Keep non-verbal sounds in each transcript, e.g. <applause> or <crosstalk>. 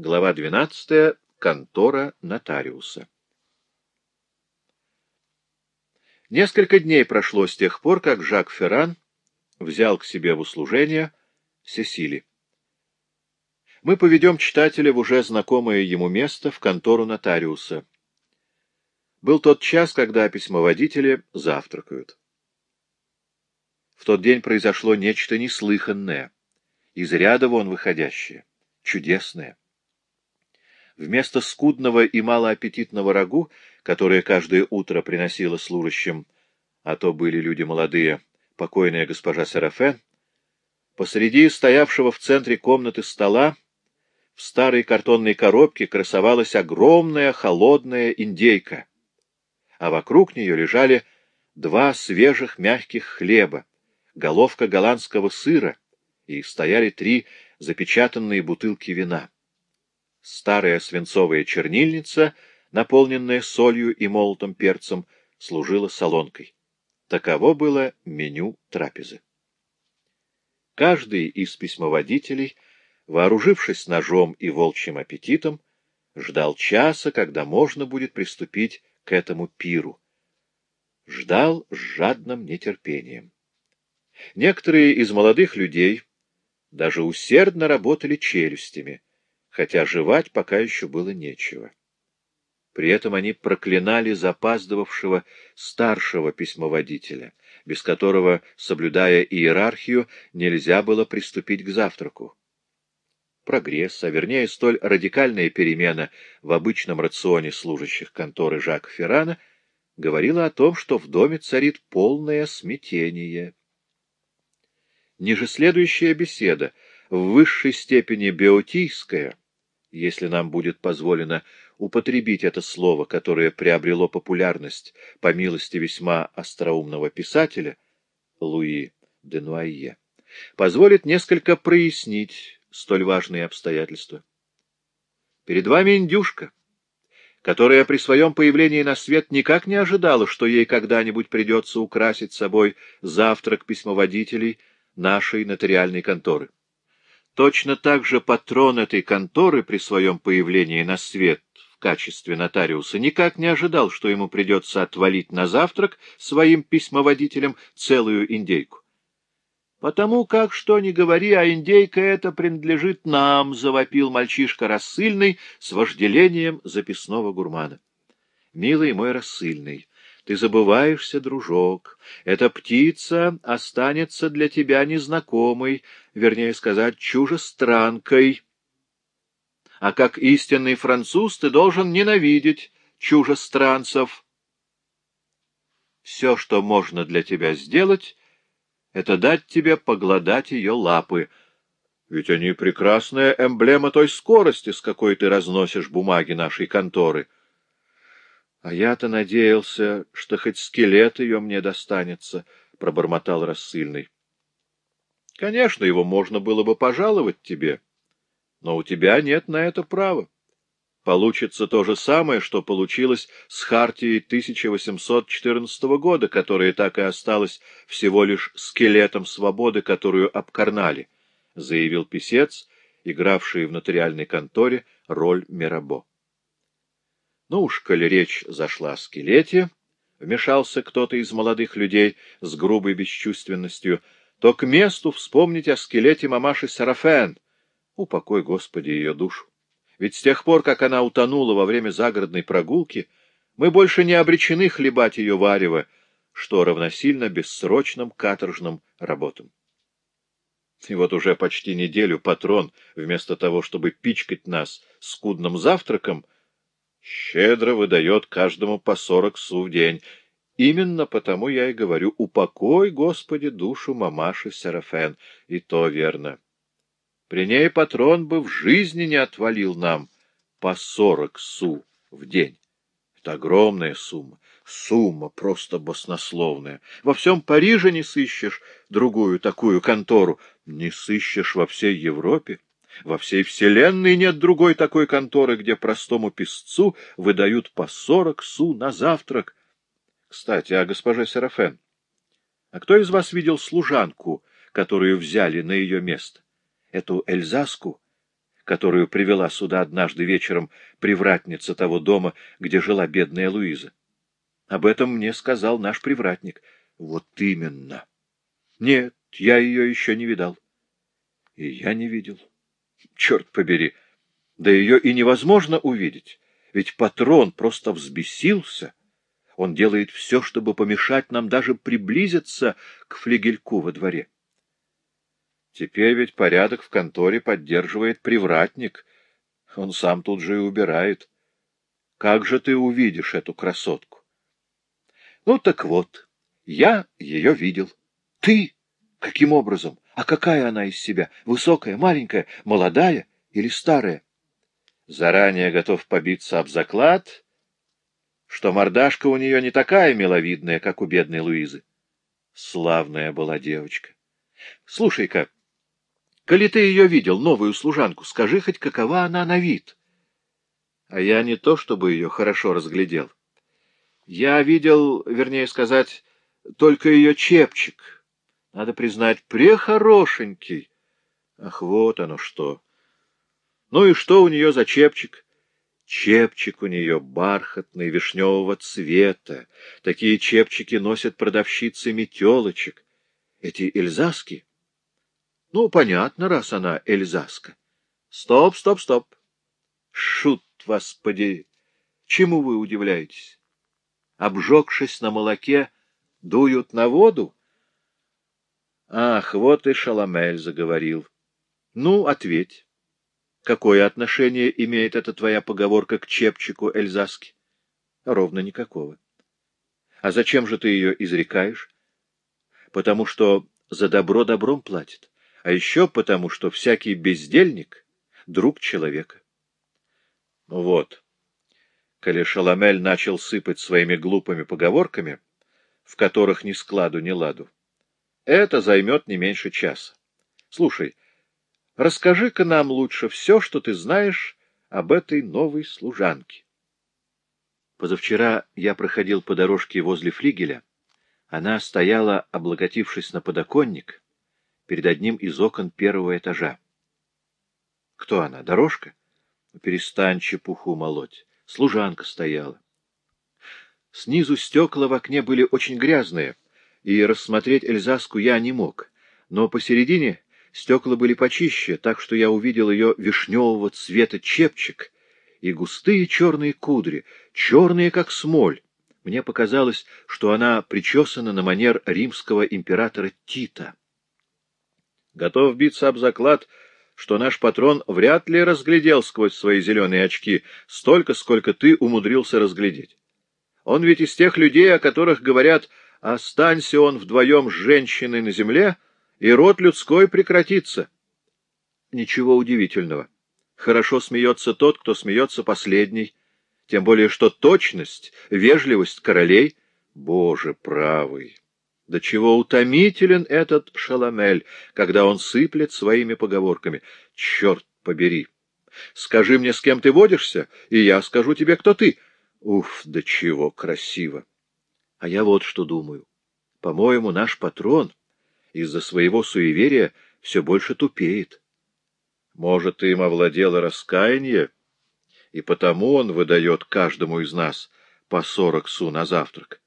Глава 12. Контора нотариуса. Несколько дней прошло с тех пор, как Жак Ферран взял к себе в услужение Сесили. Мы поведем читателя в уже знакомое ему место, в контору нотариуса. Был тот час, когда письмоводители завтракают. В тот день произошло нечто неслыханное, из ряда вон выходящее, чудесное. Вместо скудного и малоаппетитного рагу, которое каждое утро приносило служащим, а то были люди молодые, покойная госпожа Серафен, посреди стоявшего в центре комнаты стола в старой картонной коробке красовалась огромная холодная индейка, а вокруг нее лежали два свежих мягких хлеба, головка голландского сыра, и стояли три запечатанные бутылки вина. Старая свинцовая чернильница, наполненная солью и молотым перцем, служила солонкой. Таково было меню трапезы. Каждый из письмоводителей — вооружившись ножом и волчьим аппетитом, ждал часа, когда можно будет приступить к этому пиру. Ждал с жадным нетерпением. Некоторые из молодых людей даже усердно работали челюстями, хотя жевать пока еще было нечего. При этом они проклинали запаздывавшего старшего письмоводителя, без которого, соблюдая иерархию, нельзя было приступить к завтраку прогресс, а вернее столь радикальная перемена в обычном рационе служащих конторы Жака Феррана, говорила о том, что в доме царит полное смятение. Ниже следующая беседа, в высшей степени биотийская, если нам будет позволено употребить это слово, которое приобрело популярность по милости весьма остроумного писателя Луи де Нуайе, позволит несколько прояснить столь важные обстоятельства. Перед вами индюшка, которая при своем появлении на свет никак не ожидала, что ей когда-нибудь придется украсить собой завтрак письмоводителей нашей нотариальной конторы. Точно так же патрон этой конторы при своем появлении на свет в качестве нотариуса никак не ожидал, что ему придется отвалить на завтрак своим письмоводителям целую индейку. Потому как, что ни говори, а индейка эта принадлежит нам, — завопил мальчишка рассыльный с вожделением записного гурмана. Милый мой рассыльный, ты забываешься, дружок. Эта птица останется для тебя незнакомой, вернее сказать, чужестранкой. А как истинный француз ты должен ненавидеть чужестранцев. Все, что можно для тебя сделать, это дать тебе погладать ее лапы. Ведь они прекрасная эмблема той скорости, с какой ты разносишь бумаги нашей конторы. А я-то надеялся, что хоть скелет ее мне достанется, — пробормотал рассыльный. Конечно, его можно было бы пожаловать тебе, но у тебя нет на это права. Получится то же самое, что получилось с Хартией 1814 года, которая так и осталась всего лишь скелетом свободы, которую обкарнали, заявил писец, игравший в нотариальной конторе роль Мирабо. Ну уж, коли речь зашла о скелете, вмешался кто-то из молодых людей с грубой бесчувственностью, то к месту вспомнить о скелете мамаши Сарафен. Упокой, Господи, ее душу. Ведь с тех пор, как она утонула во время загородной прогулки, мы больше не обречены хлебать ее варево, что равносильно бессрочным каторжным работам. И вот уже почти неделю патрон, вместо того, чтобы пичкать нас скудным завтраком, щедро выдает каждому по сорок су в день. Именно потому я и говорю, упокой, Господи, душу мамаши Серафен, и то верно. При ней патрон бы в жизни не отвалил нам по сорок су в день. Это огромная сумма. Сумма просто баснословная. Во всем Париже не сыщешь другую такую контору. Не сыщешь во всей Европе. Во всей вселенной нет другой такой конторы, где простому писцу выдают по сорок су на завтрак. Кстати, а госпожа Серафен, а кто из вас видел служанку, которую взяли на ее место? эту Эльзаску, которую привела сюда однажды вечером привратница того дома, где жила бедная Луиза. Об этом мне сказал наш привратник. Вот именно. Нет, я ее еще не видал. И я не видел. Черт побери! Да ее и невозможно увидеть, ведь патрон просто взбесился. Он делает все, чтобы помешать нам даже приблизиться к флигельку во дворе. Теперь ведь порядок в конторе поддерживает привратник. Он сам тут же и убирает. Как же ты увидишь эту красотку? Ну так вот, я ее видел. Ты? Каким образом? А какая она из себя? Высокая, маленькая, молодая или старая? Заранее готов побиться об заклад, что мордашка у нее не такая миловидная, как у бедной Луизы. Славная была девочка. Слушай-ка, коли ты ее видел, новую служанку, скажи хоть, какова она на вид. А я не то, чтобы ее хорошо разглядел. Я видел, вернее сказать, только ее чепчик. Надо признать, прехорошенький. Ах, вот оно что! Ну и что у нее за чепчик? Чепчик у нее бархатный, вишневого цвета. Такие чепчики носят продавщицы метелочек. Эти эльзаски? Ну, понятно, раз она эльзаска. Стоп, стоп, стоп. Шут вас подери. Чему вы удивляетесь? Обжегшись на молоке, дуют на воду? Ах, вот и Шаламель заговорил. Ну, ответь. Какое отношение имеет эта твоя поговорка к чепчику Эльзаски? Ровно никакого. А зачем же ты ее изрекаешь? Потому что за добро добром платит, а еще потому, что всякий бездельник — друг человека. Вот, коли Шаламель начал сыпать своими глупыми поговорками, в которых ни складу, ни ладу, это займет не меньше часа. Слушай, — Расскажи-ка нам лучше все, что ты знаешь об этой новой служанке. Позавчера я проходил по дорожке возле флигеля. Она стояла, облокотившись на подоконник, перед одним из окон первого этажа. Кто она? Дорожка? Перестань чепуху молоть. Служанка стояла. Снизу стекла в окне были очень грязные, и рассмотреть Эльзаску я не мог, но посередине Стекла были почище, так что я увидел ее вишневого цвета чепчик и густые черные кудри, черные, как смоль. Мне показалось, что она причесана на манер римского императора Тита. Готов биться об заклад, что наш патрон вряд ли разглядел сквозь свои зеленые очки столько, сколько ты умудрился разглядеть. Он ведь из тех людей, о которых говорят «останься он вдвоем с женщиной на земле», и род людской прекратится. Ничего удивительного. Хорошо смеется тот, кто смеется последний, тем более что точность, вежливость королей — Боже правый! До чего утомителен этот Шаламель, когда он сыплет своими поговорками. Черт побери! Скажи мне, с кем ты водишься, и я скажу тебе, кто ты. Уф, до чего красиво! А я вот что думаю. По-моему, наш патрон из-за своего суеверия все больше тупеет. Может, им овладело раскаяние, и потому он выдает каждому из нас по сорок су на завтрак.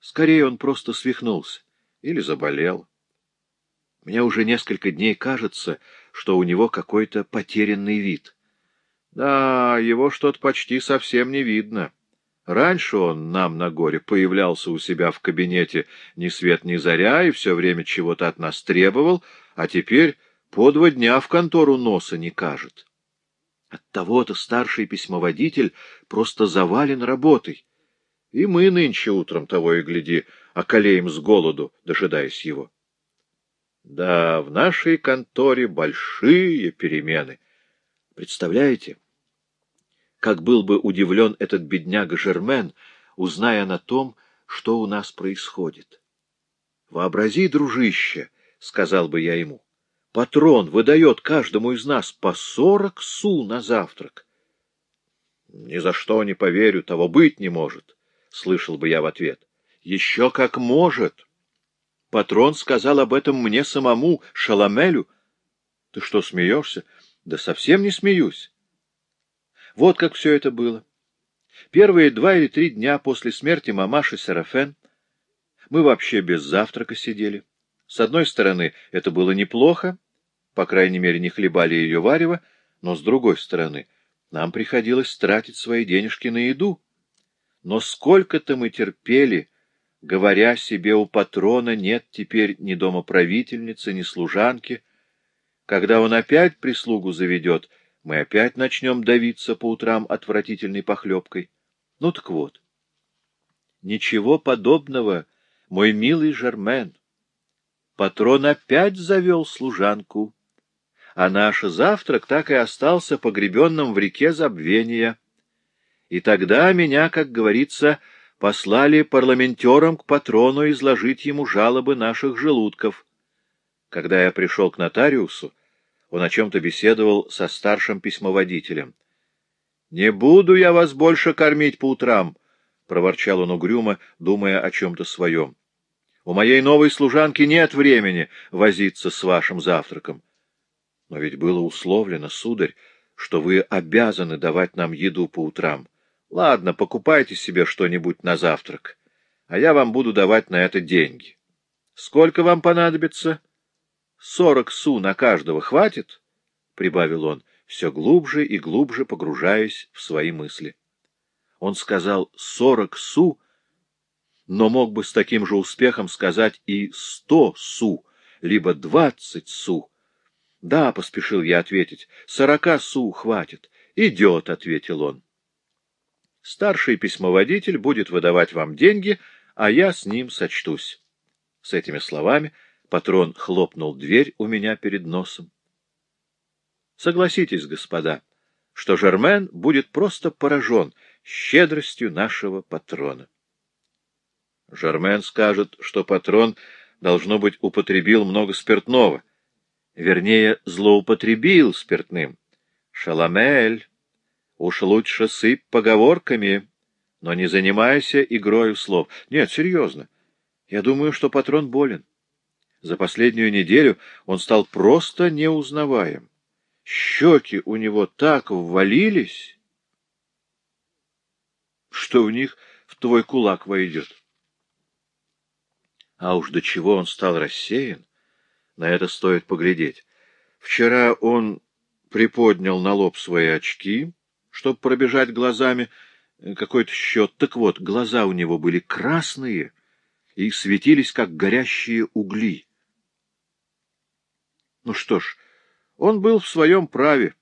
Скорее, он просто свихнулся или заболел. Мне уже несколько дней кажется, что у него какой-то потерянный вид. Да, его что-то почти совсем не видно. Раньше он нам на горе появлялся у себя в кабинете ни свет ни заря и все время чего-то от нас требовал, а теперь по два дня в контору носа не кажет. Оттого-то старший письмоводитель просто завален работой. И мы нынче утром того и гляди, околеем с голоду, дожидаясь его. Да, в нашей конторе большие перемены. Представляете? Как был бы удивлен этот бедняга Жермен, узная на том, что у нас происходит. «Вообрази, дружище», — сказал бы я ему, — «патрон выдает каждому из нас по сорок су на завтрак». «Ни за что не поверю, того быть не может», — слышал бы я в ответ. «Еще как может!» Патрон сказал об этом мне самому, Шаламелю. «Ты что, смеешься?» Да совсем не смеюсь. Вот как все это было. Первые два или три дня после смерти мамаши Серафен мы вообще без завтрака сидели. С одной стороны, это было неплохо, по крайней мере, не хлебали ее варево, но с другой стороны, нам приходилось тратить свои денежки на еду. Но сколько-то мы терпели, говоря себе, у патрона нет теперь ни домоправительницы, ни служанки. Когда он опять прислугу заведет, мы опять начнем давиться по утрам отвратительной похлебкой. Ну так вот. Ничего подобного, мой милый Жермен. Патрон опять завел служанку, а наш завтрак так и остался погребенным в реке забвения. И тогда меня, как говорится, послали парламентерам к патрону изложить ему жалобы наших желудков. Когда я пришел к нотариусу, он о чем-то беседовал со старшим письмоводителем. — Не буду я вас больше кормить по утрам, — проворчал он угрюмо, думая о чем-то своем. — У моей новой служанки нет времени возиться с вашим завтраком. Но ведь было условлено, сударь, что вы обязаны давать нам еду по утрам. Ладно, покупайте себе что-нибудь на завтрак, а я вам буду давать на это деньги. Сколько вам понадобится? Сорок су на каждого хватит? — прибавил он, все глубже и глубже погружаясь в свои мысли. Он сказал сорок су, но мог бы с таким же успехом сказать и сто су, либо двадцать су. — Да, — поспешил я ответить, — сорока су хватит. — Идет, — ответил он. Старший письмоводитель будет выдавать вам деньги, а я с ним сочтусь. С этими словами патрон хлопнул дверь у меня перед носом. Согласитесь, господа, что Жермен будет просто поражен щедростью нашего патрона. Жермен скажет, что патрон, должно быть, употребил много спиртного. Вернее, злоупотребил спиртным. Шаламель, уж лучше сыпь поговорками, но не занимайся игрою слов. Нет, серьезно. Я думаю, что патрон болен. За последнюю неделю он стал просто неузнаваем. Щеки у него так ввалились, что в них в твой кулак войдет. А уж до чего он стал рассеян, на это стоит поглядеть. Вчера он приподнял на лоб свои очки, чтобы пробежать глазами какой-то счет. Так вот, глаза у него были красные и светились, как горящие угли. Ну что ж, он был в своем праве.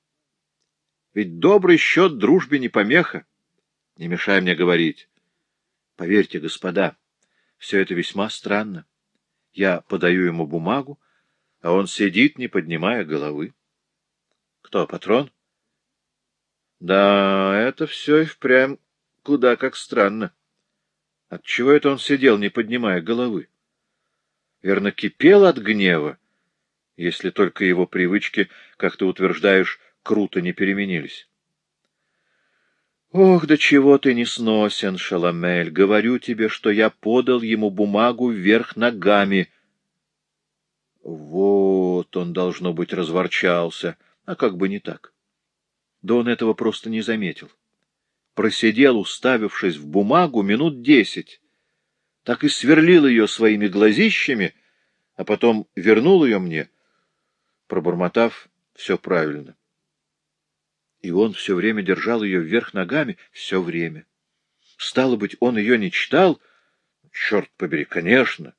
Ведь добрый счет дружбе не помеха. Не мешай мне говорить. Поверьте, господа, все это весьма странно. Я подаю ему бумагу, а он сидит, не поднимая головы. Кто, патрон? Да, это все и впрямь куда как странно. Отчего это он сидел, не поднимая головы? Верно, кипел от гнева если только его привычки, как ты утверждаешь, круто не переменились. Ох, да чего ты не сносен, Шаламель! Говорю тебе, что я подал ему бумагу вверх ногами. Вот он, должно быть, разворчался, а как бы не так. Да он этого просто не заметил. Просидел, уставившись в бумагу, минут десять. Так и сверлил ее своими глазищами, а потом вернул ее мне — пробормотав все правильно. И он все время держал ее вверх ногами, все время. Стало быть, он ее не читал? Черт побери, конечно.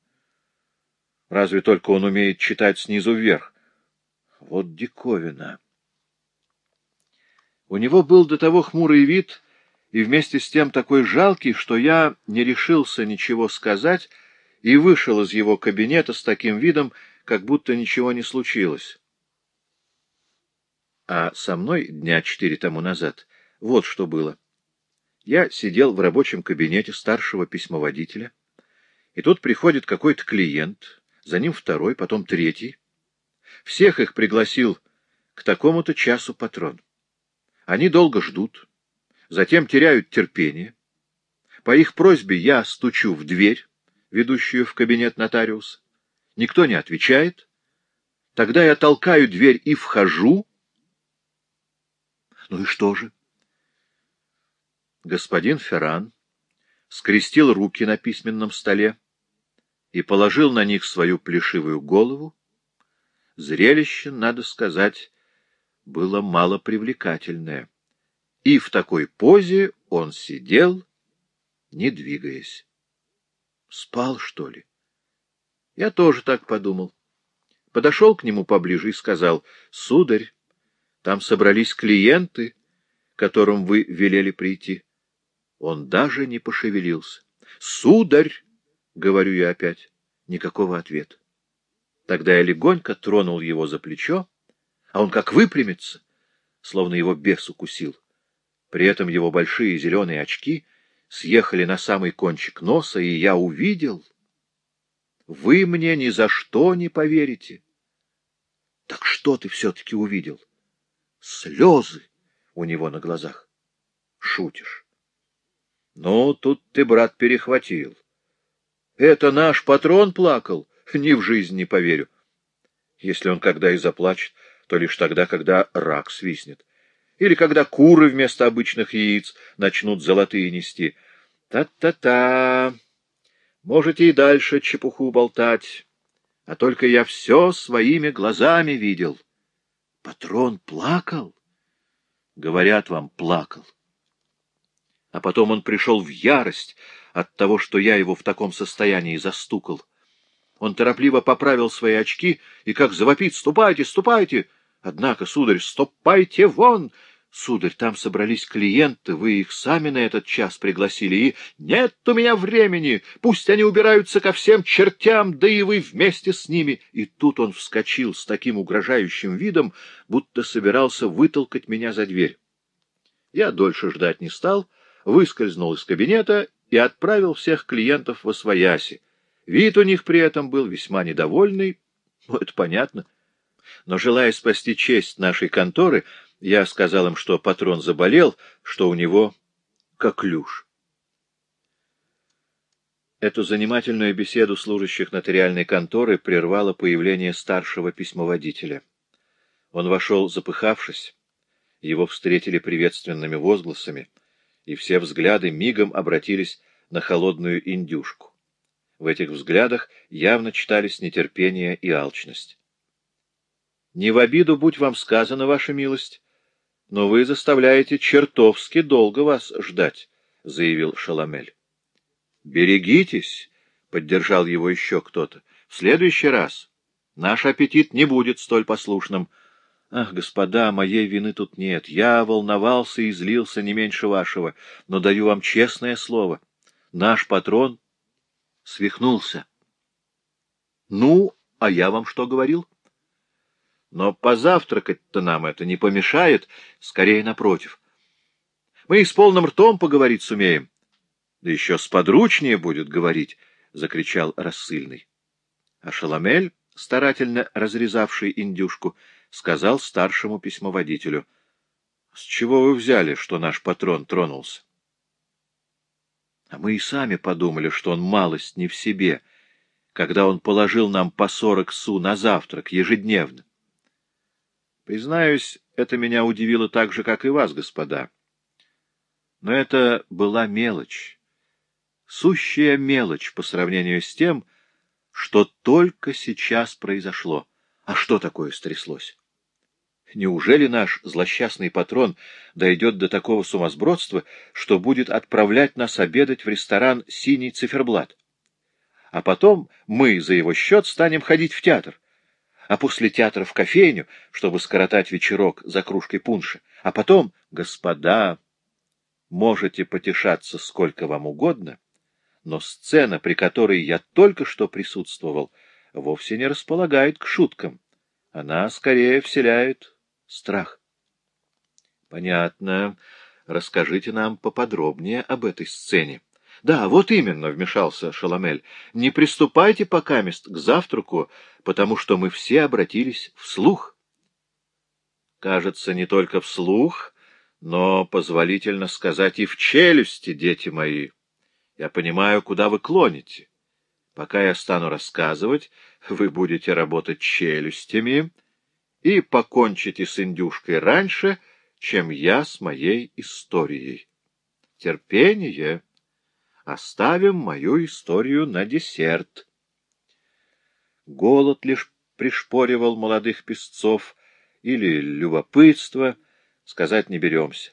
Разве только он умеет читать снизу вверх. Вот диковина. У него был до того хмурый вид и вместе с тем такой жалкий, что я не решился ничего сказать и вышел из его кабинета с таким видом, как будто ничего не случилось. А со мной дня четыре тому назад вот что было. Я сидел в рабочем кабинете старшего письмоводителя, и тут приходит какой-то клиент, за ним второй, потом третий. Всех их пригласил к такому-то часу патрон. Они долго ждут, затем теряют терпение. По их просьбе я стучу в дверь, ведущую в кабинет нотариуса. Никто не отвечает. Тогда я толкаю дверь и вхожу. Ну и что же? Господин Ферран скрестил руки на письменном столе и положил на них свою плешивую голову. Зрелище, надо сказать, было малопривлекательное. И в такой позе он сидел, не двигаясь. Спал, что ли? Я тоже так подумал. Подошел к нему поближе и сказал, «Сударь, там собрались клиенты, которым вы велели прийти». Он даже не пошевелился. «Сударь!» — говорю я опять. Никакого ответа. Тогда я легонько тронул его за плечо, а он как выпрямится, словно его бес укусил. При этом его большие зеленые очки съехали на самый кончик носа, и я увидел... Вы мне ни за что не поверите. Так что ты все-таки увидел? Слезы у него на глазах. Шутишь. Ну, тут ты, брат, перехватил. Это наш патрон плакал? Ни в жизнь не поверю. Если он когда и заплачет, то лишь тогда, когда рак свистнет. Или когда куры вместо обычных яиц начнут золотые нести. Та-та-та! Можете и дальше чепуху болтать. А только я все своими глазами видел. Патрон плакал? Говорят вам, плакал. А потом он пришел в ярость от того, что я его в таком состоянии застукал. Он торопливо поправил свои очки и как завопит «Ступайте, ступайте!» Однако, сударь, ступайте вон! Сударь, там собрались клиенты, вы их сами на этот час пригласили, и нет у меня времени, пусть они убираются ко всем чертям, да и вы вместе с ними. И тут он вскочил с таким угрожающим видом, будто собирался вытолкать меня за дверь. Я дольше ждать не стал, выскользнул из кабинета и отправил всех клиентов во свояси. Вид у них при этом был весьма недовольный, <laughs> ну, это понятно. Но, желая спасти честь нашей конторы, я сказал им, что патрон заболел, что у него коклюш. Эту занимательную беседу служащих нотариальной конторы прервало появление старшего письмоводителя. Он вошел, запыхавшись. Его встретили приветственными возгласами — и все взгляды мигом обратились на холодную индюшку. В этих взглядах явно читались нетерпение и алчность. «Не в обиду, будь вам сказано, ваша милость, но вы заставляете чертовски долго вас ждать», — заявил Шаламель. «Берегитесь», — поддержал его еще кто-то, — «в следующий раз наш аппетит не будет столь послушным». Ах, господа, моей вины тут нет. Я волновался и злился не меньше вашего, но даю вам честное слово. Наш патрон свихнулся. Ну, а я вам что говорил? Но позавтракать-то нам это не помешает, скорее напротив. Мы и с полным ртом поговорить сумеем. Да еще сподручнее будет говорить, — закричал рассыльный. А Шаламель, старательно разрезавший индюшку, — сказал старшему письмоводителю. — С чего вы взяли, что наш патрон тронулся? А мы и сами подумали, что он малость не в себе, когда он положил нам по сорок су на завтрак ежедневно. Признаюсь, это меня удивило так же, как и вас, господа. Но это была мелочь, сущая мелочь по сравнению с тем, что только сейчас произошло. А что такое стряслось? Неужели наш злосчастный патрон дойдет до такого сумасбродства, что будет отправлять нас обедать в ресторан «Синий циферблат»? А потом мы за его счет станем ходить в театр, а после театра в кофейню, чтобы скоротать вечерок за кружкой пунша, а потом, господа, можете потешаться сколько вам угодно, но сцена, при которой я только что присутствовал, вовсе не располагает к шуткам. Она скорее вселяет страх. — Понятно. Расскажите нам поподробнее об этой сцене. — Да, вот именно, — вмешался Шаламель. — Не приступайте пока мест к завтраку, потому что мы все обратились вслух. — Кажется, не только вслух, но, позволительно сказать, и в челюсти, дети мои. Я понимаю, куда вы клоните. Пока я стану рассказывать, вы будете работать челюстями, — и покончите с индюшкой раньше, чем я с моей историей. Терпение. Оставим мою историю на десерт. Голод лишь пришпоривал молодых песцов, или любопытство, сказать не беремся.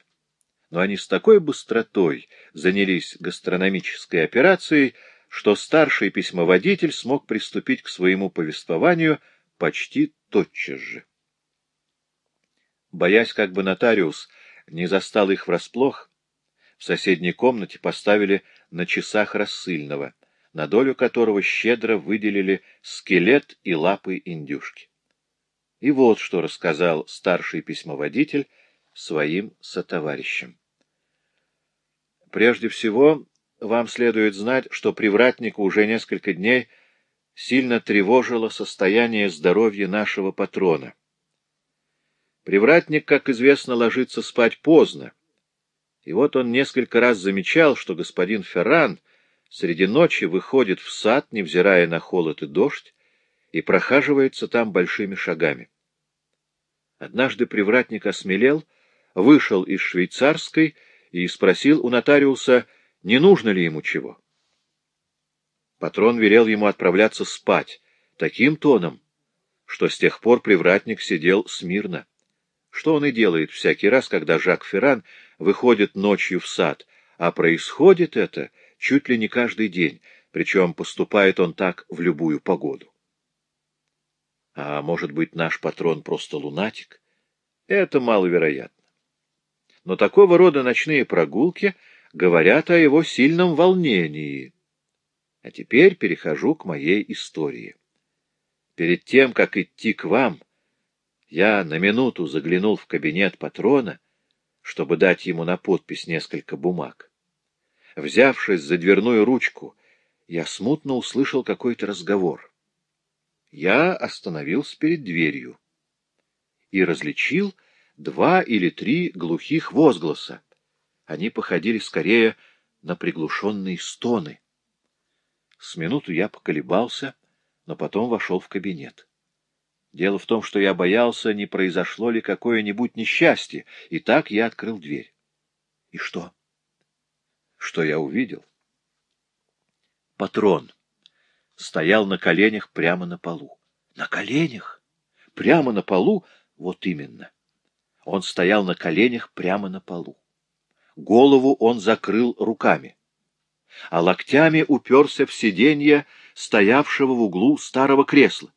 Но они с такой быстротой занялись гастрономической операцией, что старший письмоводитель смог приступить к своему повествованию почти тотчас же. Боясь, как бы нотариус не застал их врасплох, в соседней комнате поставили на часах рассыльного, на долю которого щедро выделили скелет и лапы индюшки. И вот что рассказал старший письмоводитель своим сотоварищам. Прежде всего, вам следует знать, что привратнику уже несколько дней сильно тревожило состояние здоровья нашего патрона. Привратник, как известно, ложится спать поздно, и вот он несколько раз замечал, что господин Ферран среди ночи выходит в сад, невзирая на холод и дождь, и прохаживается там большими шагами. Однажды привратник осмелел, вышел из швейцарской и спросил у нотариуса, не нужно ли ему чего. Патрон велел ему отправляться спать таким тоном, что с тех пор привратник сидел смирно. Что он и делает всякий раз, когда Жак Ферран выходит ночью в сад, а происходит это чуть ли не каждый день, причем поступает он так в любую погоду. А может быть, наш патрон просто лунатик? Это маловероятно. Но такого рода ночные прогулки говорят о его сильном волнении. А теперь перехожу к моей истории. Перед тем, как идти к вам, я на минуту заглянул в кабинет патрона, чтобы дать ему на подпись несколько бумаг. Взявшись за дверную ручку, я смутно услышал какой-то разговор. Я остановился перед дверью и различил два или три глухих возгласа. Они походили скорее на приглушенные стоны. С минуту я поколебался, но потом вошел в кабинет. Дело в том, что я боялся, не произошло ли какое-нибудь несчастье, и так я открыл дверь. И что? Что я увидел? Патрон стоял на коленях прямо на полу. На коленях? Прямо на полу? Вот именно. Он стоял на коленях прямо на полу. Голову он закрыл руками, а локтями уперся в сиденье стоявшего в углу старого кресла.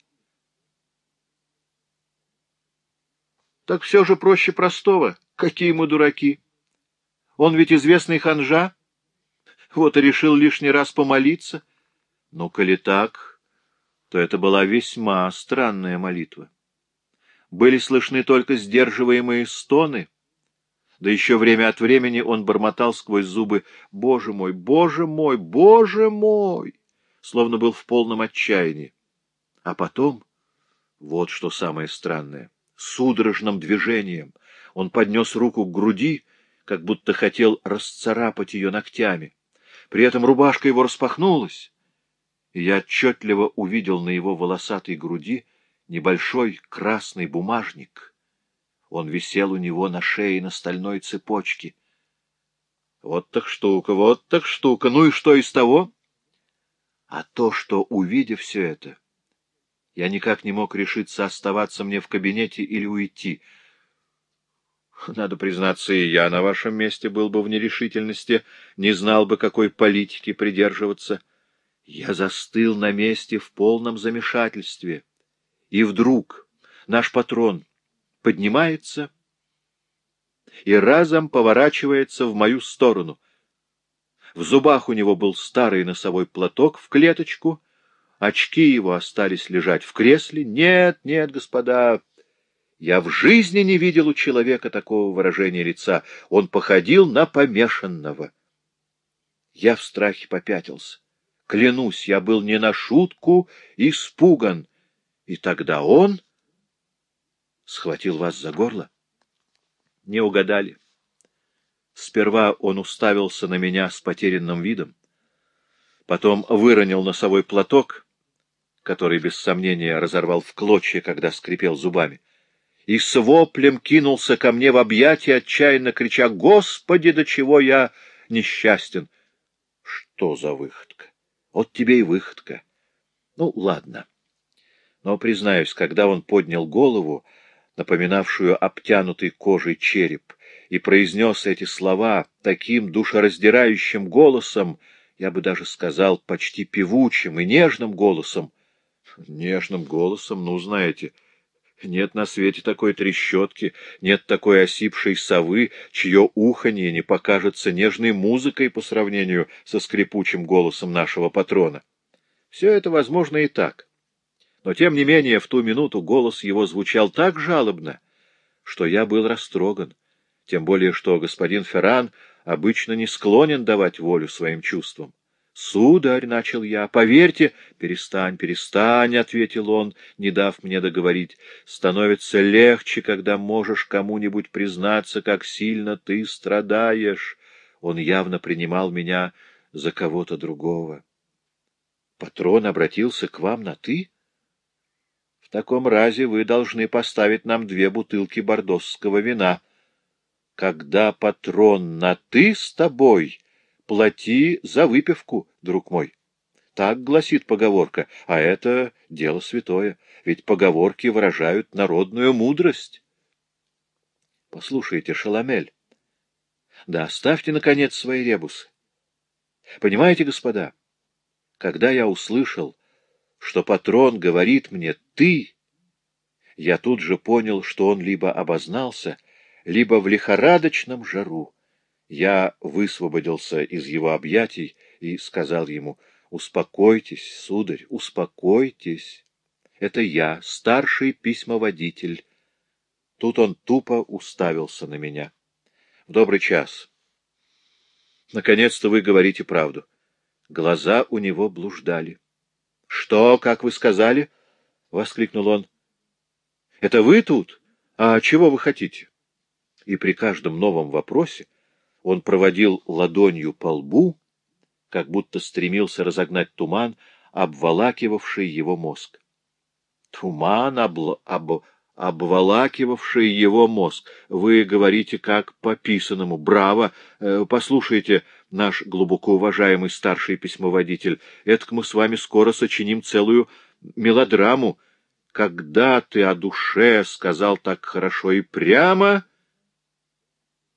Так все же проще простого. Какие мы дураки! Он ведь известный ханжа. Вот и решил лишний раз помолиться. Ну, коли так, то это была весьма странная молитва были слышны только сдерживаемые стоны, да еще время от времени он бормотал сквозь зубы «Боже мой, Боже мой, Боже мой!» словно был в полном отчаянии. А потом, вот что самое странное, судорожным движением он поднес руку к груди, как будто хотел расцарапать ее ногтями. При этом рубашка его распахнулась, и я отчетливо увидел на его волосатой груди небольшой красный бумажник. Он висел у него на шее на стальной цепочке. Вот так штука, вот так штука. Ну и что из того? А то, что, увидев все это, я никак не мог решиться оставаться мне в кабинете или уйти. Надо признаться, и я на вашем месте был бы в нерешительности, не знал бы, какой политики придерживаться. Я застыл на месте в полном замешательстве. И вдруг наш патрон поднимается и разом поворачивается в мою сторону. В зубах у него был старый носовой платок в клеточку, очки его остались лежать в кресле. Нет, нет, господа, я в жизни не видел у человека такого выражения лица. Он походил на помешанного. Я в страхе попятился. Клянусь, я был не на шутку испуган. И тогда он схватил вас за горло? Не угадали. Сперва он уставился на меня с потерянным видом, потом выронил носовой платок, который, без сомнения, разорвал в клочья, когда скрипел зубами, и с воплем кинулся ко мне в объятия, отчаянно крича «Господи, до чего я несчастен!» Что за выходка? Вот тебе и выходка. Ну, ладно. Но, признаюсь, когда он поднял голову, напоминавшую обтянутый кожей череп, и произнес эти слова таким душераздирающим голосом, я бы даже сказал, почти певучим и нежным голосом. Нежным голосом, ну, знаете, нет на свете такой трещотки, нет такой осипшей совы, чье уханье не покажется нежной музыкой по сравнению со скрипучим голосом нашего патрона. Все это возможно и так. Но, тем не менее, в ту минуту голос его звучал так жалобно, что я был растроган, тем более что господин Ферран обычно не склонен давать волю своим чувствам. «Сударь», — начал я, — «поверьте...» «Перестань, перестань», — ответил он, не дав мне договорить. «Становится легче, когда можешь кому-нибудь признаться, как сильно ты страдаешь». Он явно принимал меня за кого-то другого. «Патрон обратился к вам на «ты»?» В таком разе вы должны поставить нам две бутылки бордосского вина. Когда патрон на «ты» с тобой, плати за выпивку, друг мой. Так гласит поговорка, а это дело святое, ведь поговорки выражают народную мудрость. Послушайте, Шаламель, да оставьте, наконец, свои ребусы. Понимаете, господа, когда я услышал, что патрон говорит мне «ты», я тут же понял, что он либо обознался, либо в лихорадочном жару. Я высвободился из его объятий и сказал ему «Успокойтесь, сударь, успокойтесь. Это я, старший письмоводитель». Тут он тупо уставился на меня. «В добрый час. Наконец-то вы говорите правду». Глаза у него блуждали. — Что, как вы сказали? — воскликнул он. — Это вы тут? А чего вы хотите? И при каждом новом вопросе он проводил ладонью по лбу, как будто стремился разогнать туман, обволакивавший его мозг. Туман, обл... об... обволакивавший его мозг. Вы говорите как по писанному. Браво! Э, послушайте, наш глубоко уважаемый старший письмоводитель, этак мы с вами скоро сочиним целую мелодраму. Когда ты о душе сказал так хорошо и прямо,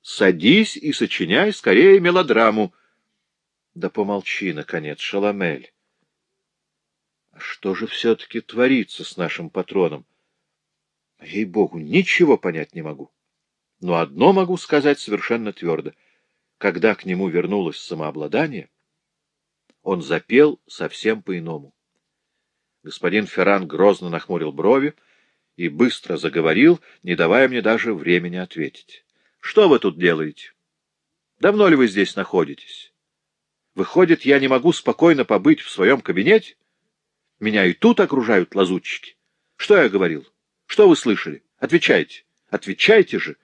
садись и сочиняй скорее мелодраму. Да помолчи, наконец, Шаламель. А что же все-таки творится с нашим патроном? Ей-богу, ничего понять не могу. Но одно могу сказать совершенно твердо — когда к нему вернулось самообладание, он запел совсем по-иному. Господин Ферран грозно нахмурил брови и быстро заговорил, не давая мне даже времени ответить. — Что вы тут делаете? Давно ли вы здесь находитесь? Выходит, я не могу спокойно побыть в своем кабинете? Меня и тут окружают лазутчики. Что я говорил? Что вы слышали? Отвечайте. Отвечайте же.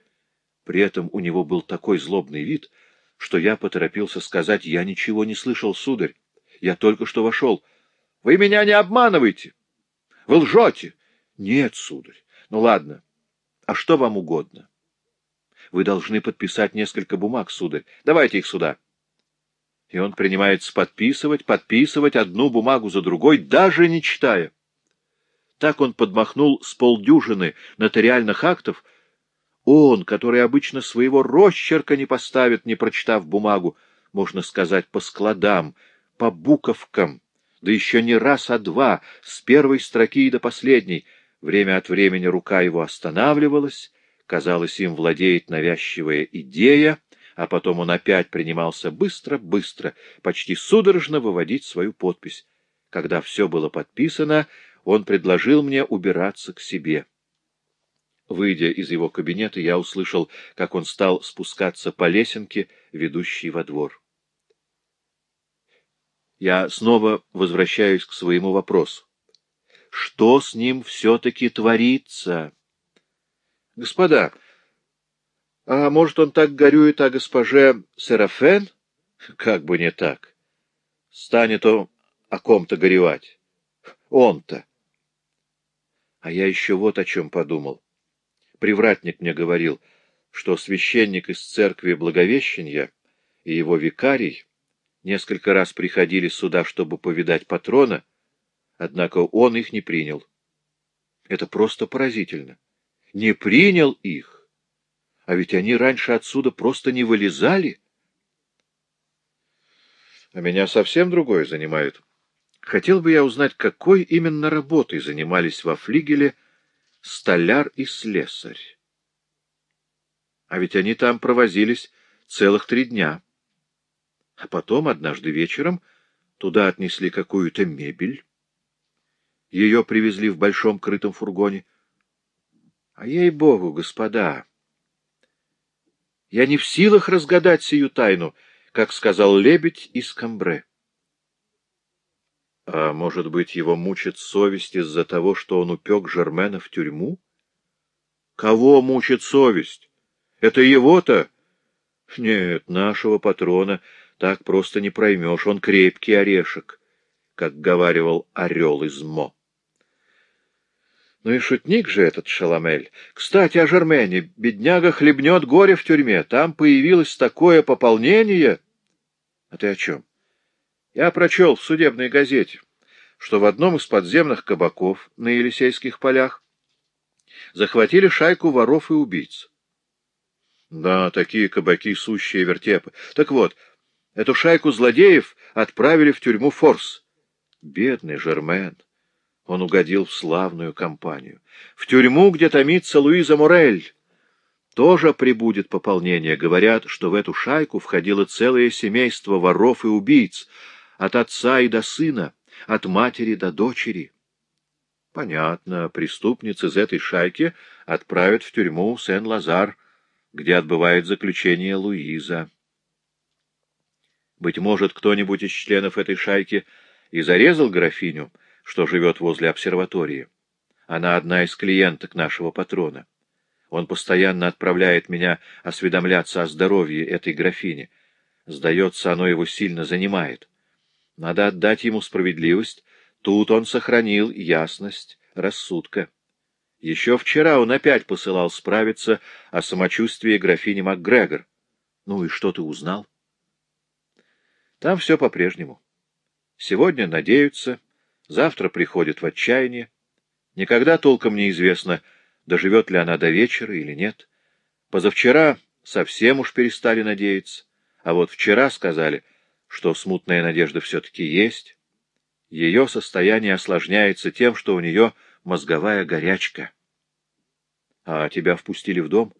При этом у него был такой злобный вид, что я поторопился сказать, я ничего не слышал, сударь. Я только что вошел. Вы меня не обманываете. Вы лжете. Нет, сударь. Ну ладно. А что вам угодно? Вы должны подписать несколько бумаг, сударь. Давайте их сюда. И он принимается подписывать, подписывать одну бумагу за другой, даже не читая. Так он подмахнул с полдюжины нотариальных актов, он, который обычно своего росчерка не поставит, не прочитав бумагу, можно сказать, по складам, по буковкам, да еще не раз, а два, с первой строки и до последней. Время от времени рука его останавливалась, казалось, им владеет навязчивая идея, а потом он опять принимался быстро-быстро, почти судорожно выводить свою подпись. Когда все было подписано, он предложил мне убираться к себе. Выйдя из его кабинета, я услышал, как он стал спускаться по лесенке, ведущей во двор. Я снова возвращаюсь к своему вопросу. Что с ним все-таки творится? Господа, а может, он так горюет о госпоже Серафен? Как бы не так. Станет он о ком-то горевать. Он-то. А я еще вот о чем подумал. привратник мне говорил, что священник из церкви Благовещения и его викарий несколько раз приходили сюда, чтобы повидать патрона, однако он их не принял. Это просто поразительно. Не принял их. А ведь они раньше отсюда просто не вылезали. А меня совсем другое занимает. Хотел бы я узнать, какой именно работой занимались во флигеле столяр и слесарь. А ведь они там провозились целых три дня. А потом, однажды вечером, туда отнесли какую-то мебель. Ее привезли в большом крытом фургоне. А ей-богу, господа, я не в силах разгадать сию тайну, как сказал лебедь из Камбре. А может быть, его мучит совесть из-за того, что он упек Жермена в тюрьму? Кого мучит совесть? Это его-то? Нет, нашего патрона так просто не проймешь, он крепкий орешек, как говаривал орел из Мо. Ну и шутник же этот Шаламель. Кстати, о Жермене. Бедняга хлебнет горе в тюрьме. Там появилось такое пополнение. А ты о чем? Я прочел в судебной газете, что в одном из подземных кабаков на Елисейских полях захватили шайку воров и убийц. Да, такие кабаки — сущие вертепы. Так вот, эту шайку злодеев отправили в тюрьму Форс. Бедный Жермен. Он угодил в славную компанию. В тюрьму, где томится Луиза Морель. Тоже прибудет пополнение. Говорят, что в эту шайку входило целое семейство воров и убийц, от отца и до сына, от матери до дочери. Понятно, преступниц из этой шайки отправят в тюрьму Сен-Лазар, где отбывает заключение Луиза. Быть может, кто-нибудь из членов этой шайки и зарезал графиню, что живет возле обсерватории. Она одна из клиенток нашего патрона. Он постоянно отправляет меня осведомляться о здоровье этой графини. Сдается, оно его сильно занимает. Надо отдать ему справедливость. Тут он сохранил ясность рассудка. Еще вчера он опять посылал справиться о самочувствии графини МакГрегор. Ну и что ты узнал? Там все по-прежнему. Сегодня надеются, Завтра приходит в отчаяние. Никогда толком неизвестно, доживет ли она до вечера или нет. Позавчера совсем уж перестали надеяться, а вот вчера сказали, что смутная надежда все-таки есть. Ее состояние осложняется тем, что у нее мозговая горячка. А тебя впустили в дом?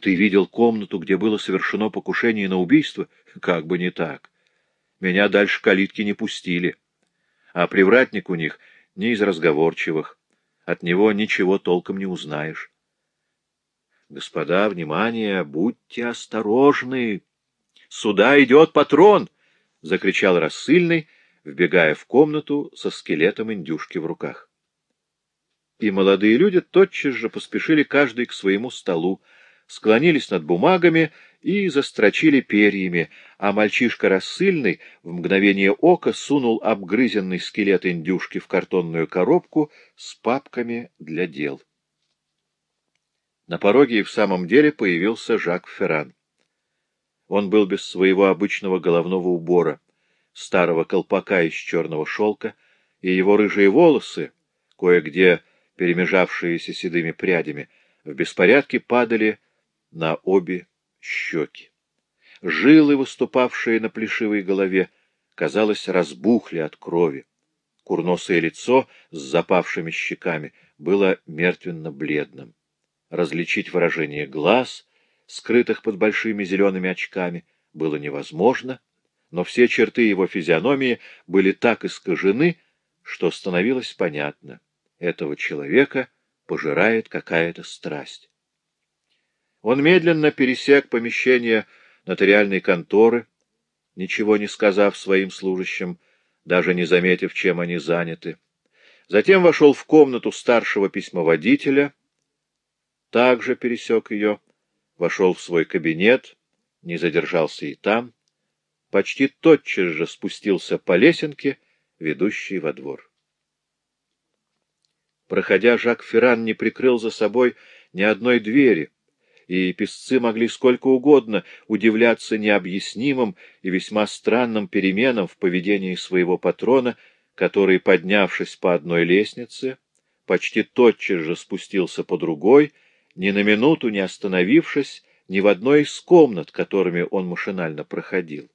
Ты видел комнату, где было совершено покушение на убийство? Как бы не так. Меня дальше калитки не пустили а привратник у них не из разговорчивых. От него ничего толком не узнаешь. Господа, внимание, будьте осторожны! Сюда идет патрон! — закричал рассыльный, вбегая в комнату со скелетом индюшки в руках. И молодые люди тотчас же поспешили каждый к своему столу, склонились над бумагами и застрочили перьями, а мальчишка рассыльный в мгновение ока сунул обгрызенный скелет индюшки в картонную коробку с папками для дел. На пороге и в самом деле появился Жак Ферран. Он был без своего обычного головного убора, старого колпака из черного шелка, и его рыжие волосы, кое-где перемежавшиеся седыми прядями, в беспорядке падали на обе щеки. Жилы, выступавшие на плешивой голове, казалось, разбухли от крови. Курносое лицо с запавшими щеками было мертвенно-бледным. Различить выражение глаз, скрытых под большими зелеными очками, было невозможно, но все черты его физиономии были так искажены, что становилось понятно — этого человека пожирает какая-то страсть. Он медленно пересек помещение нотариальной конторы, ничего не сказав своим служащим, даже не заметив, чем они заняты. Затем вошел в комнату старшего письмоводителя, также пересек ее, вошел в свой кабинет, не задержался и там, почти тотчас же спустился по лесенке, ведущей во двор. Проходя, Жак Ферран не прикрыл за собой ни одной двери, и песцы могли сколько угодно удивляться необъяснимым и весьма странным переменам в поведении своего патрона, который, поднявшись по одной лестнице, почти тотчас же спустился по другой, ни на минуту не остановившись ни в одной из комнат, которыми он машинально проходил.